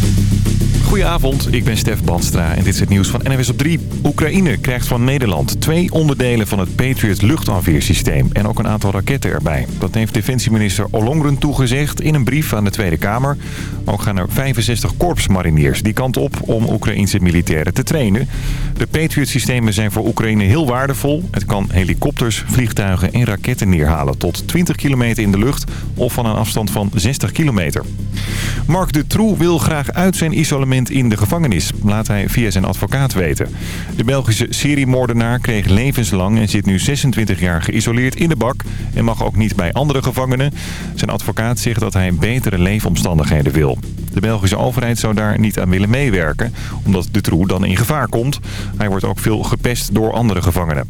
Thank you. Goedenavond, ik ben Stef Banstra en dit is het nieuws van NWS op 3. Oekraïne krijgt van Nederland twee onderdelen van het Patriot luchtafweersysteem en ook een aantal raketten erbij. Dat heeft defensieminister Ollongren toegezegd in een brief aan de Tweede Kamer. Ook gaan er 65 korpsmariniers die kant op om Oekraïnse militairen te trainen. De Patriot-systemen zijn voor Oekraïne heel waardevol. Het kan helikopters, vliegtuigen en raketten neerhalen tot 20 kilometer in de lucht of van een afstand van 60 kilometer. Mark de Troe wil graag uit zijn isolement in de gevangenis, laat hij via zijn advocaat weten. De Belgische seriemoordenaar kreeg levenslang en zit nu 26 jaar geïsoleerd in de bak en mag ook niet bij andere gevangenen. Zijn advocaat zegt dat hij betere leefomstandigheden wil. De Belgische overheid zou daar niet aan willen meewerken, omdat de Troe dan in gevaar komt. Hij wordt ook veel gepest door andere gevangenen.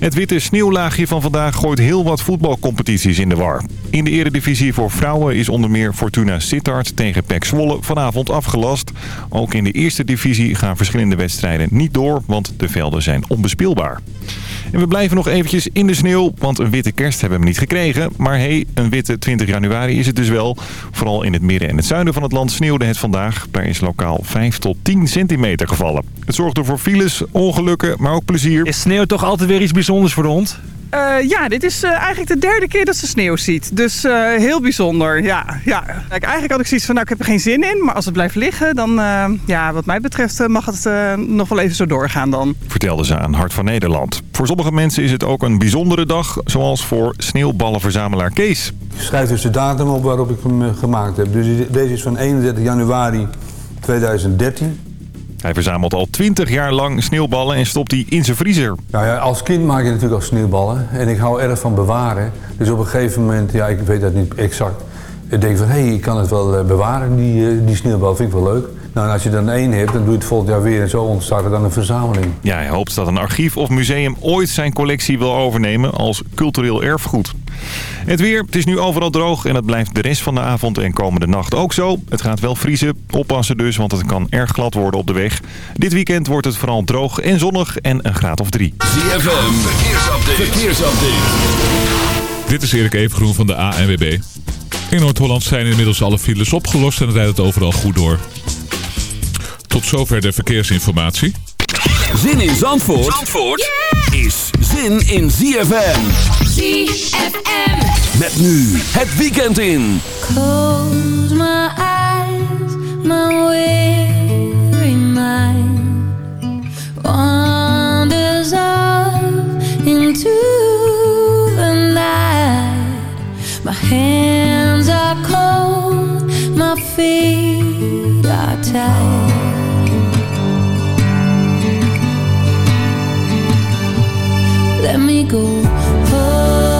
Het witte sneeuwlaagje van vandaag gooit heel wat voetbalcompetities in de war. In de eredivisie voor vrouwen is onder meer Fortuna Sittard tegen PEC Zwolle vanavond afgelast. Ook in de eerste divisie gaan verschillende wedstrijden niet door, want de velden zijn onbespeelbaar. En we blijven nog eventjes in de sneeuw, want een witte kerst hebben we niet gekregen. Maar hey, een witte 20 januari is het dus wel. Vooral in het midden en het zuiden van het land sneeuwde het vandaag. Daar is lokaal 5 tot 10 centimeter gevallen. Het zorgde voor files, ongelukken, maar ook plezier. Is sneeuw toch altijd weer iets bijzonders voor de hond? Uh, ja, dit is uh, eigenlijk de derde keer dat ze sneeuw ziet. Dus uh, heel bijzonder, ja. ja. Kijk, eigenlijk had ik zoiets van, nou, ik heb er geen zin in. Maar als het blijft liggen, dan, ja, wat mij betreft, mag het nog wel even zo doorgaan dan. Vertelde ze aan Hart van Nederland. Voor sommige mensen is het ook een bijzondere dag, zoals voor sneeuwballenverzamelaar Kees. Ik schrijf dus de datum op waarop ik hem gemaakt heb. Dus deze is van 31 januari 2013. Hij verzamelt al 20 jaar lang sneeuwballen en stopt die in zijn vriezer. Nou ja, als kind maak je natuurlijk al sneeuwballen. En ik hou erg van bewaren. Dus op een gegeven moment, ja, ik weet dat niet exact. Ik denk van, hé, hey, ik kan het wel bewaren, die, die sneeuwbal. Vind ik wel leuk. Nou, en als je dan één hebt, dan doe je het volgend jaar weer. En zo ontstaat er dan een verzameling. Ja, hij hoopt dat een archief of museum ooit zijn collectie wil overnemen als cultureel erfgoed. Het weer, het is nu overal droog en het blijft de rest van de avond en komende nacht ook zo. Het gaat wel vriezen, oppassen dus, want het kan erg glad worden op de weg. Dit weekend wordt het vooral droog en zonnig en een graad of drie. ZFM, verkeersupdate. verkeersupdate. Dit is Erik Evengroen van de ANWB. In Noord-Holland zijn inmiddels alle files opgelost en het rijdt het overal goed door. Tot zover de verkeersinformatie. Zin in Zandvoort, Zandvoort is zin in ZFM. ZFM. Met nu het weekend in. Close my eyes, my weary mind wanders off into the night. My hands are cold, my feet are tired. let me go. Oh,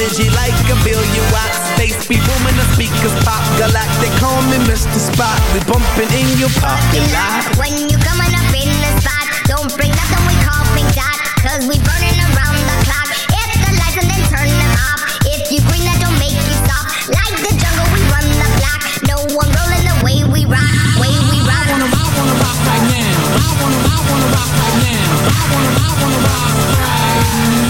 energy like a billion watts. Space be booming, the speakers pop. Galactic, call me Mr. Spot. We bumping in your parking lot. When you coming up in the spot, don't bring nothing we call pink dot. Cause we burning around the clock. Hit the lights and then turn them off. If you green, that don't make you stop. Like the jungle, we run the block. No one rolling the way we rock. Way we rock. I wanna, I wanna rock right now. I wanna, I wanna rock right now. I wanna, I wanna rock right I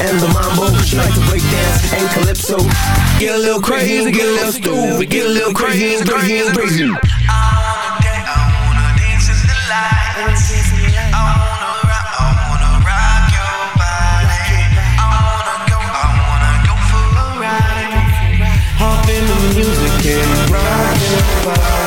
and the mambo. She like to break dance and calypso. Get a little crazy, get a little stupid, get a little crazy, crazy, crazy. Hop in the music and rock your body,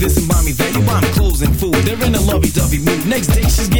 this and buy me that. You buy me clothes and food. They're in a lovey dovey mood. Next day, she's getting.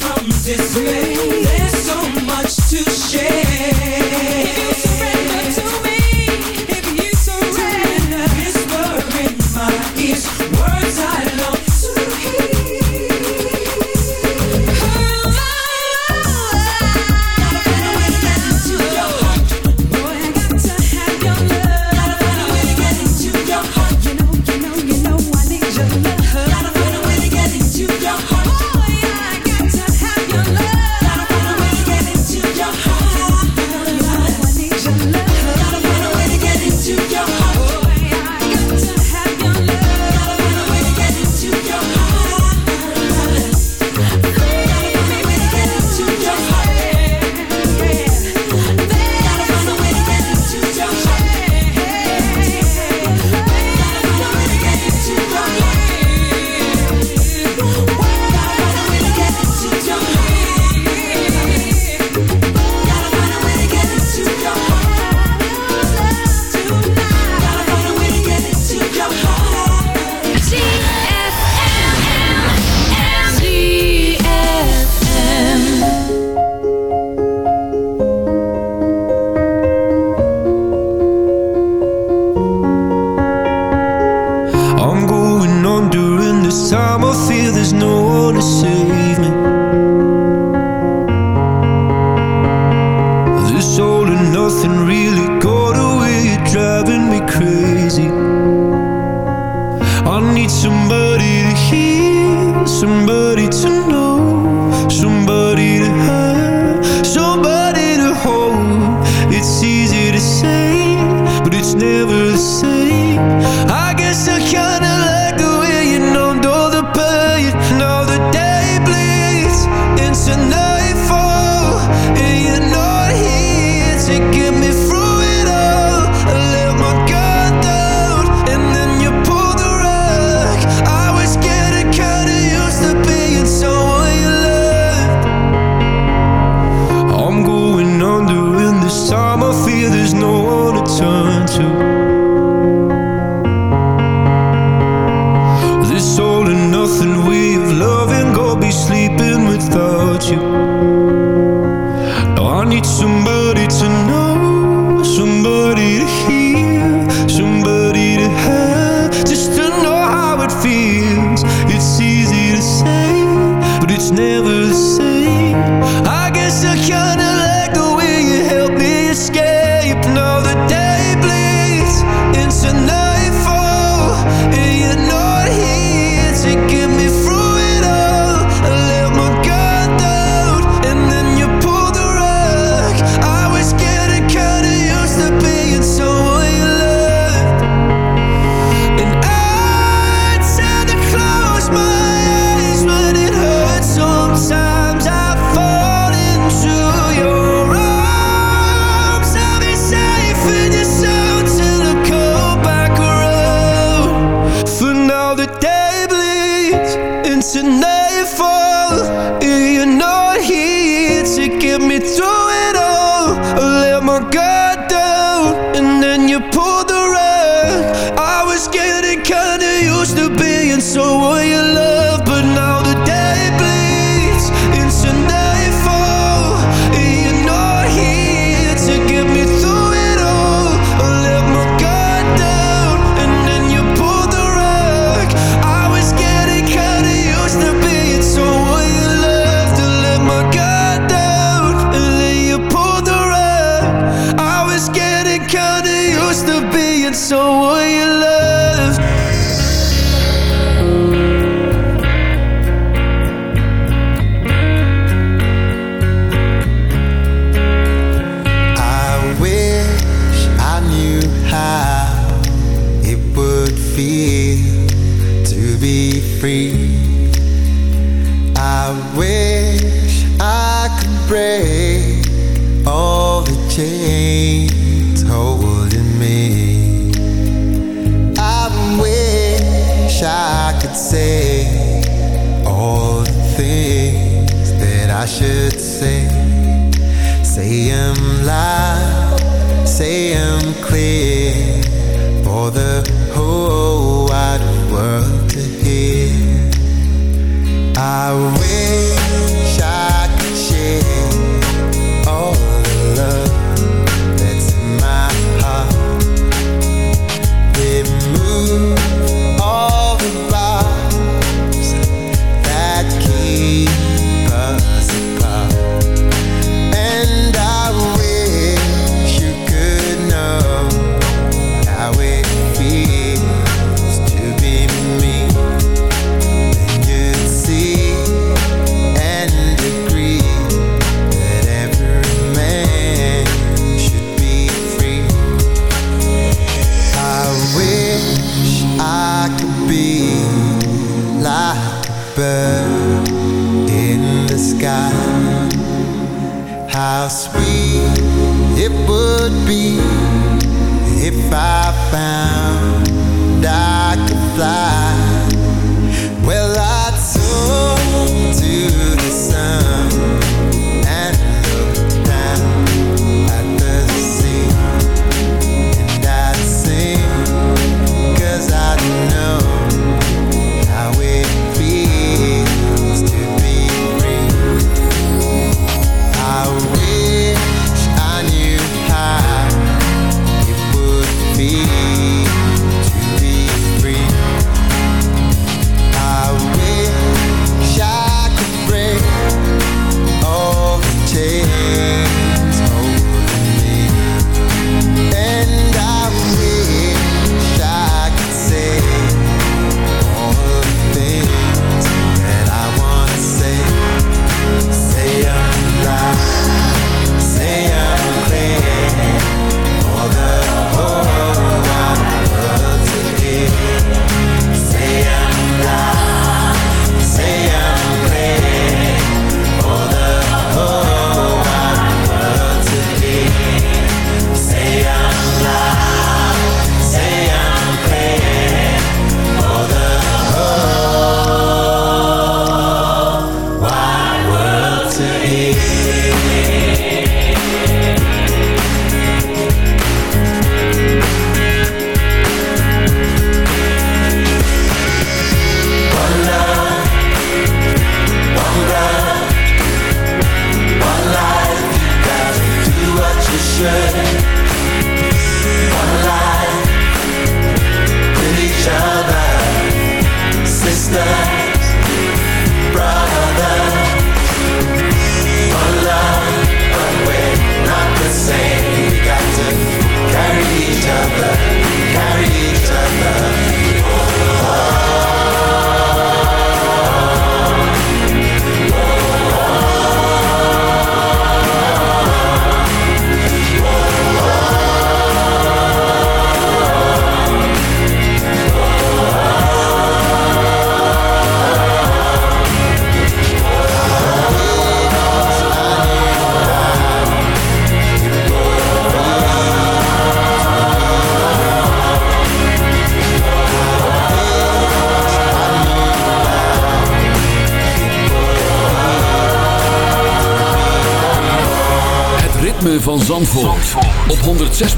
from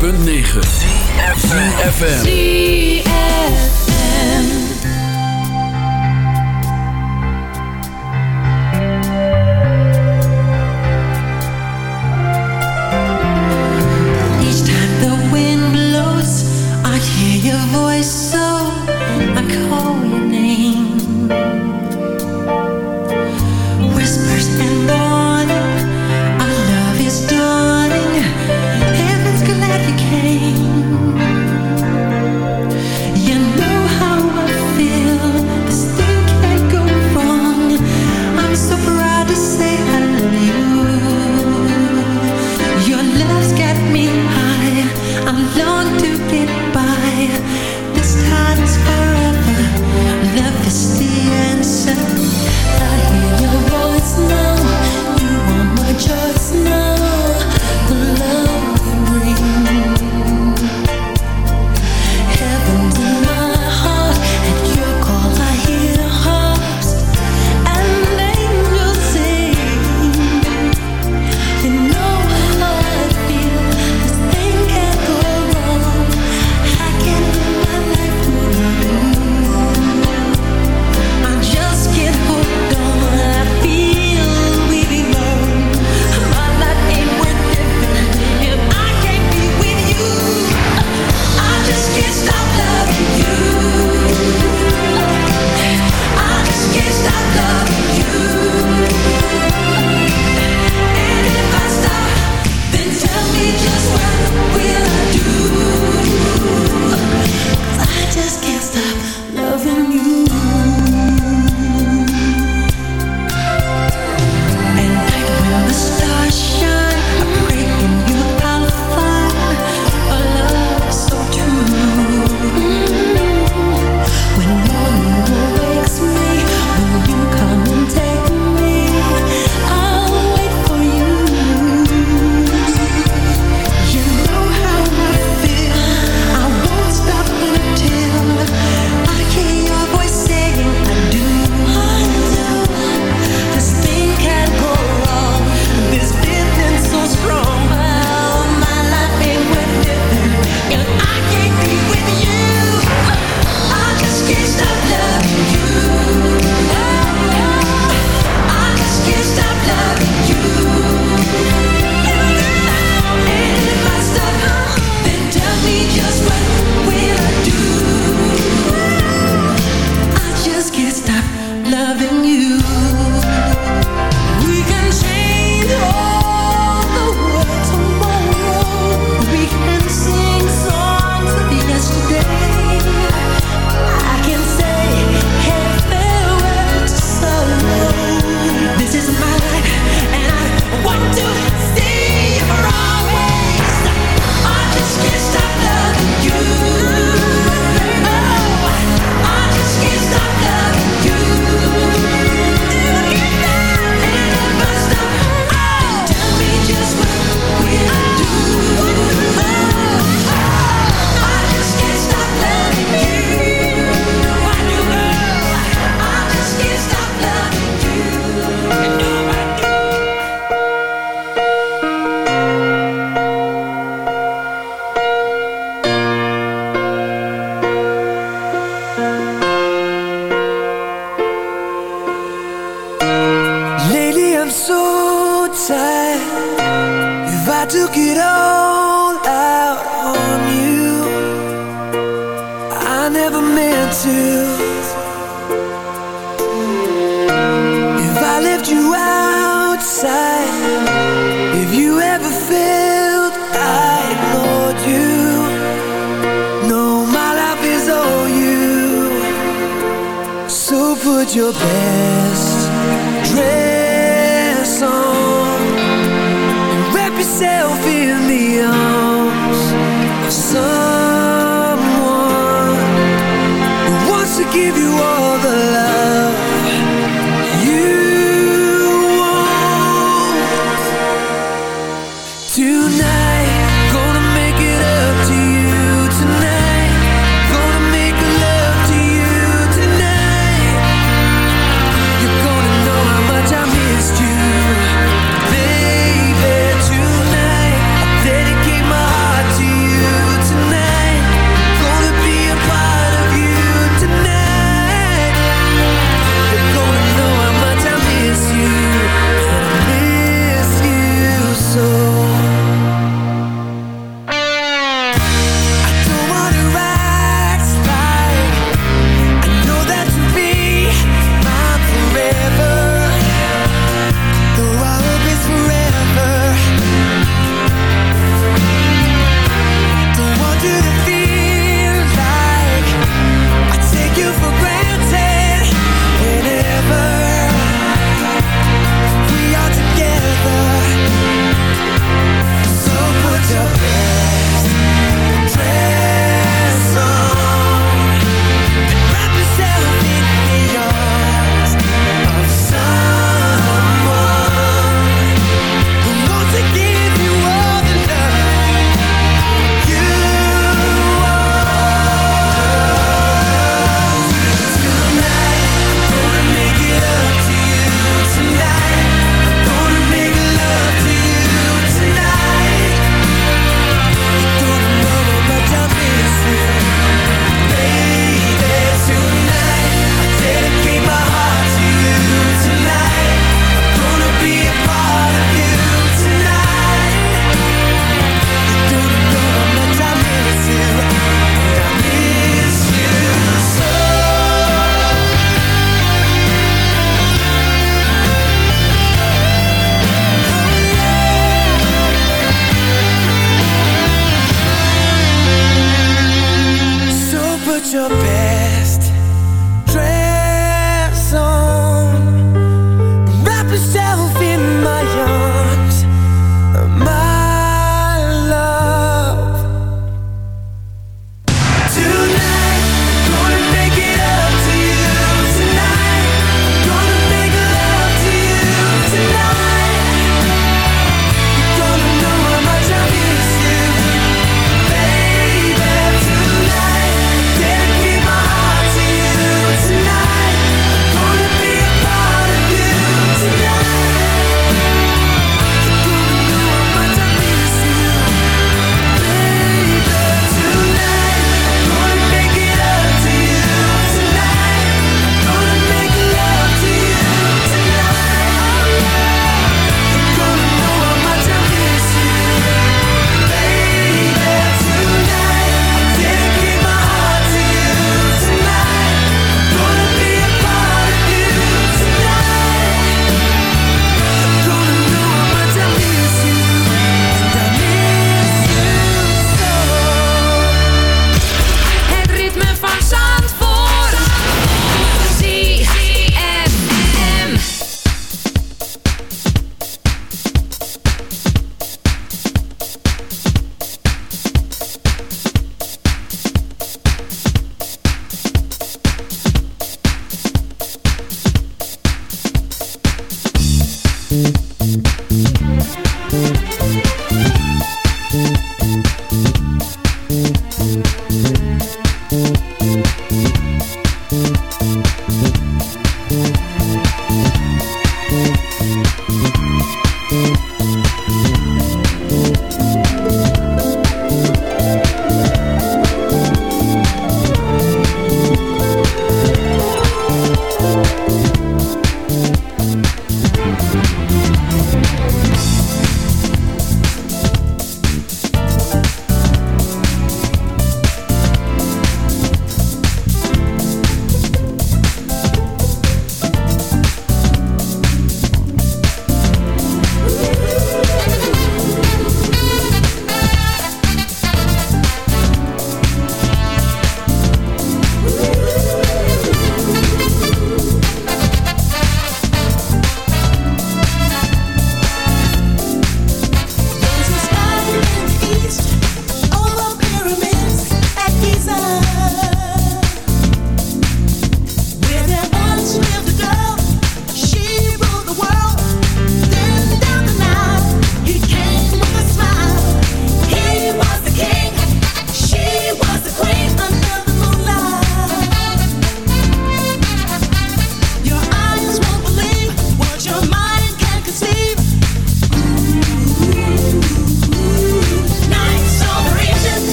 106.9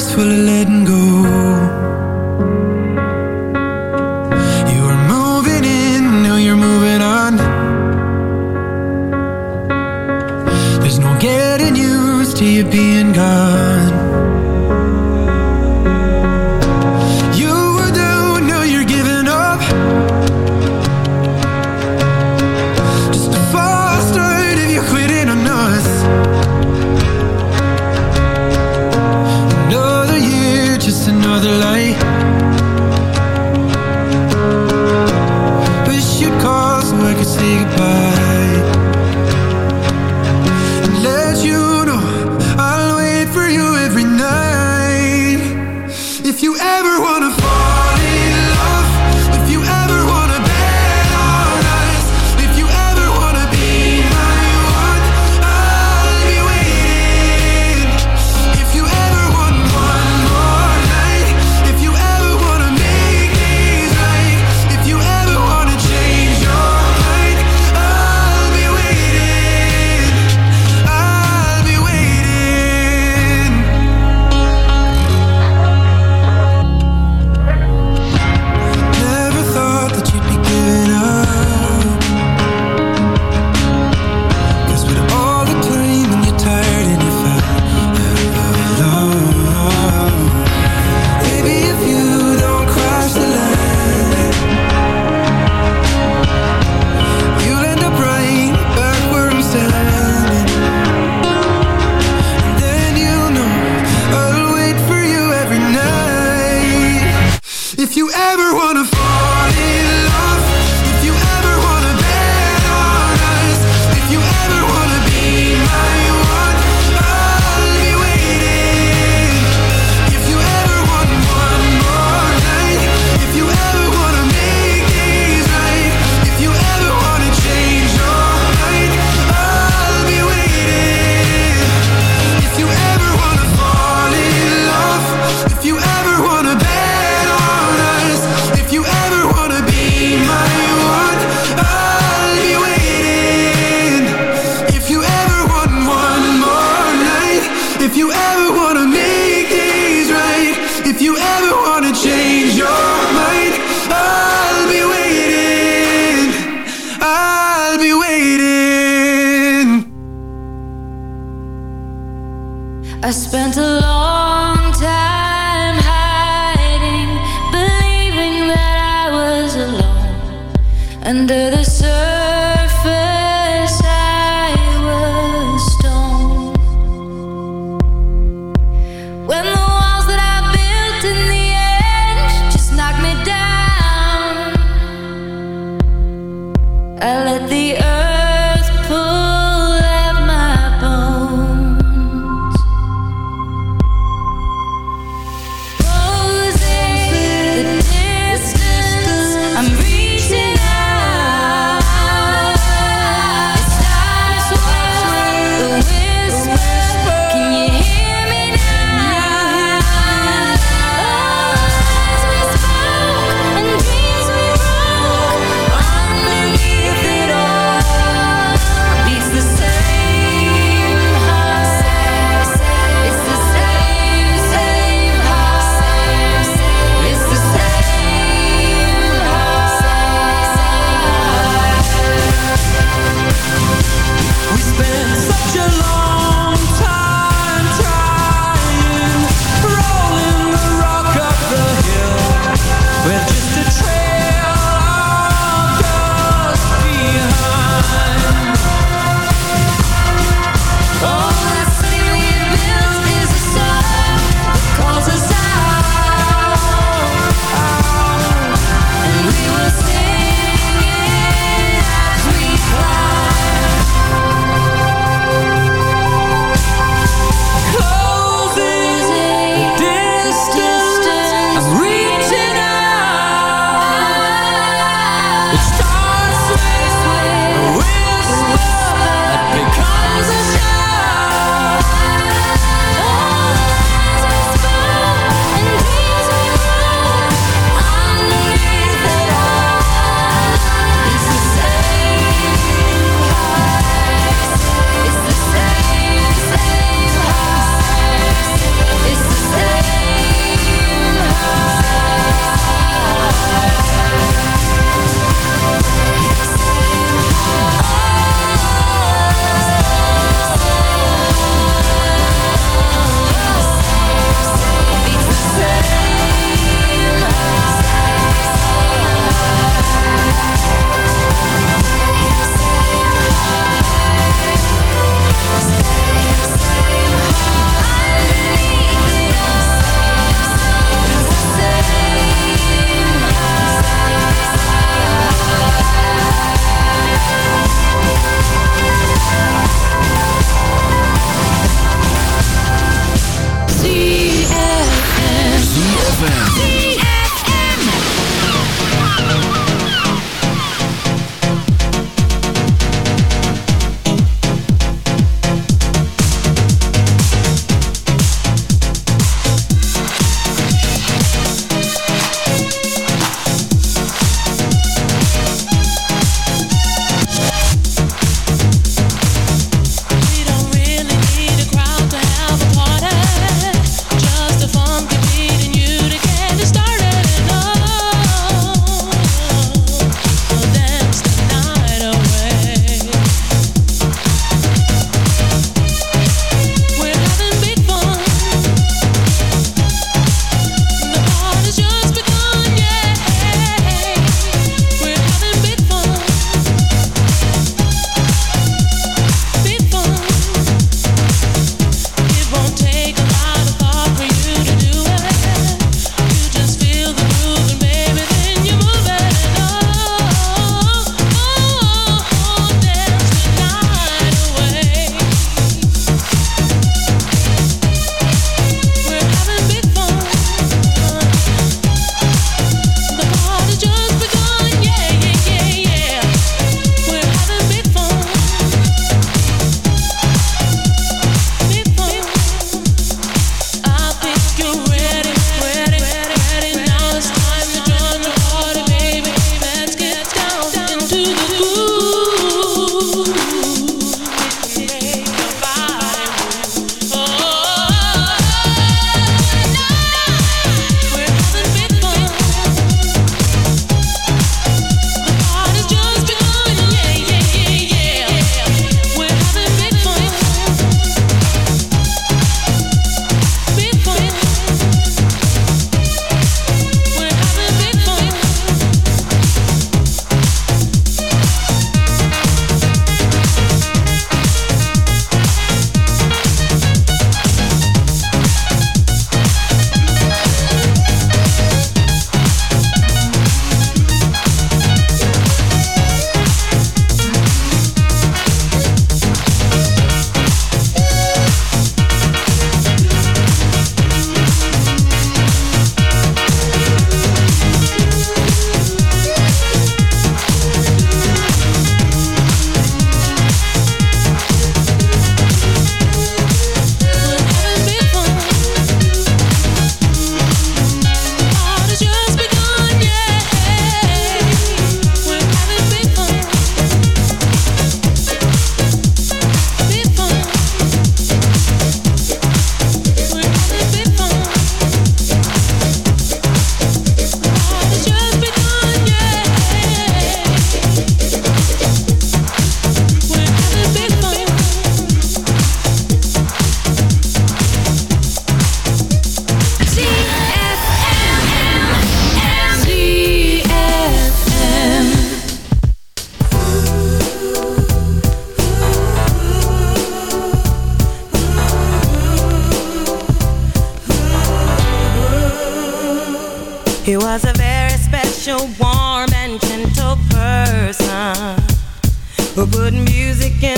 full of letting go. good music and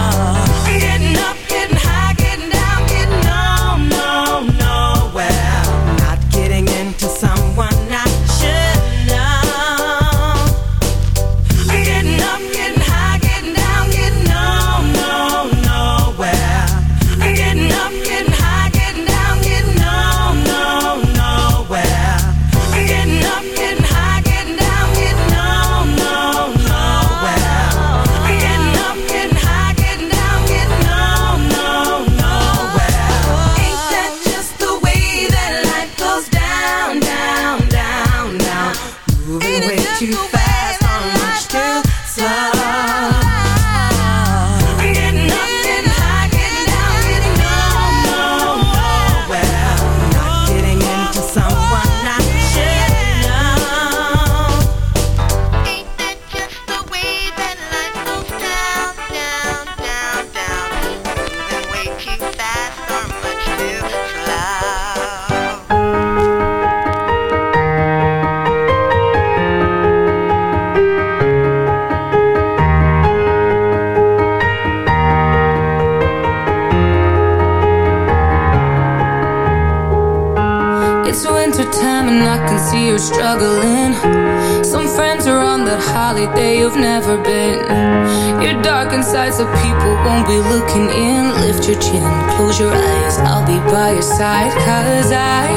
side Cause I,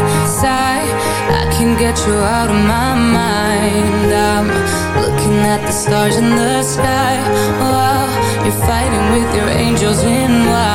sigh, I can get you out of my mind. I'm looking at the stars in the sky. While you're fighting with your angels in white.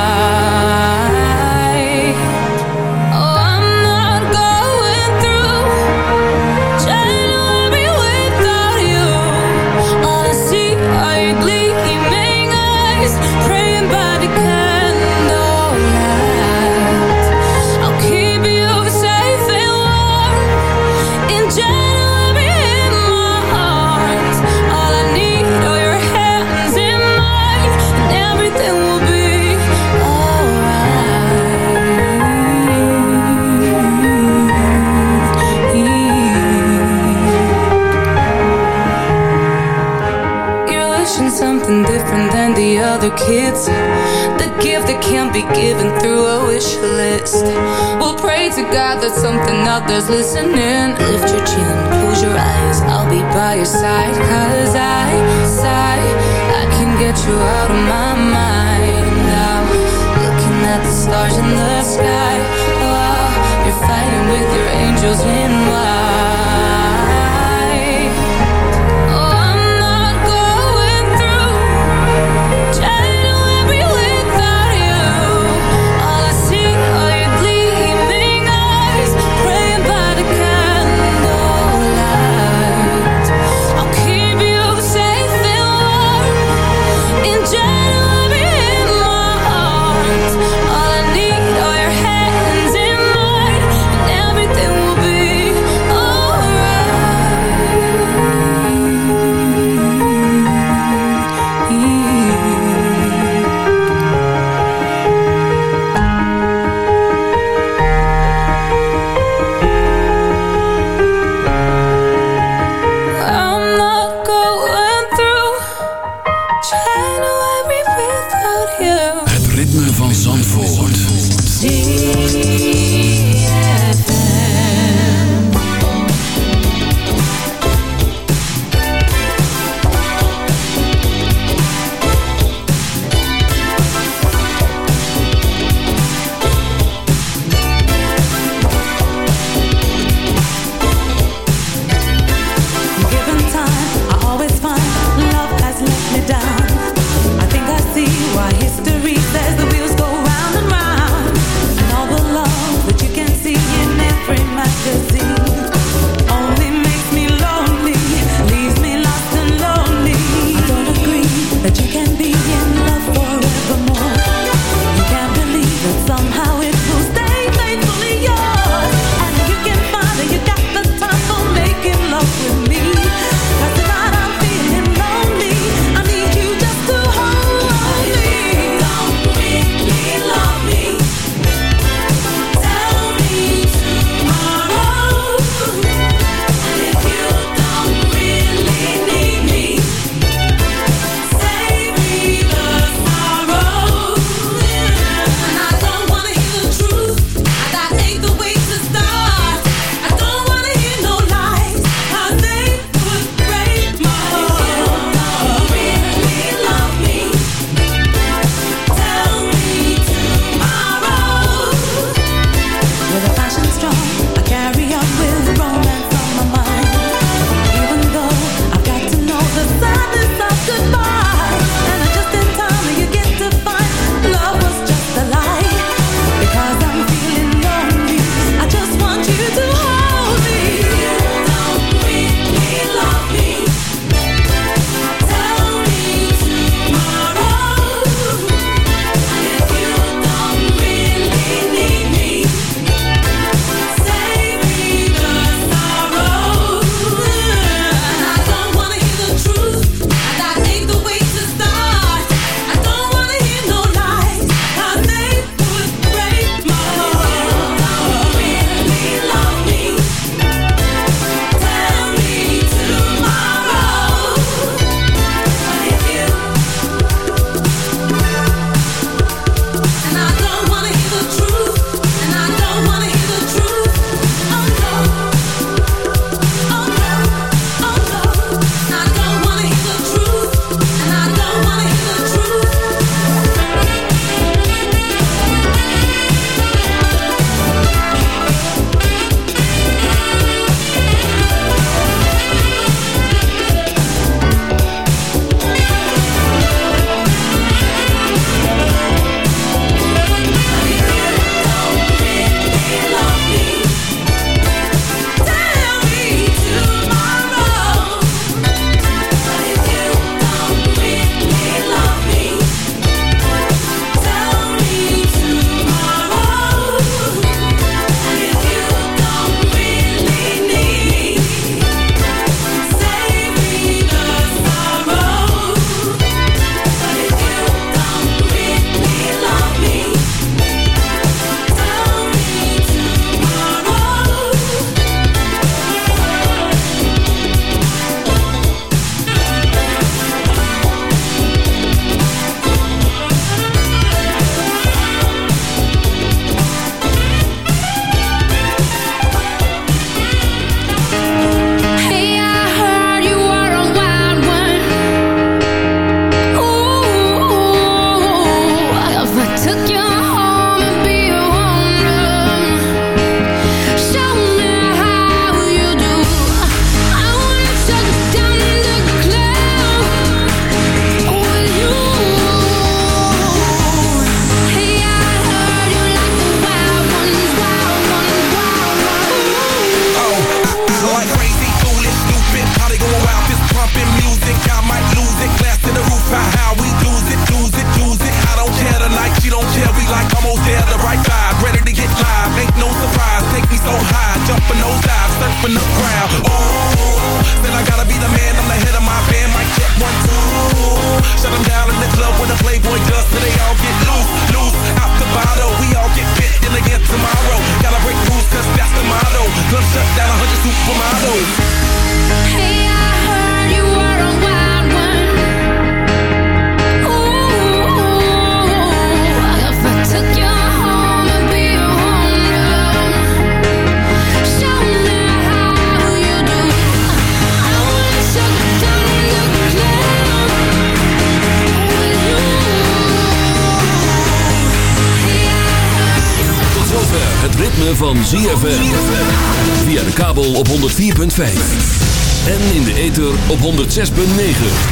106.9.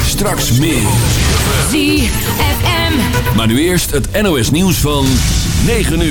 Straks meer. ZFM. Maar nu eerst het NOS nieuws van 9 uur.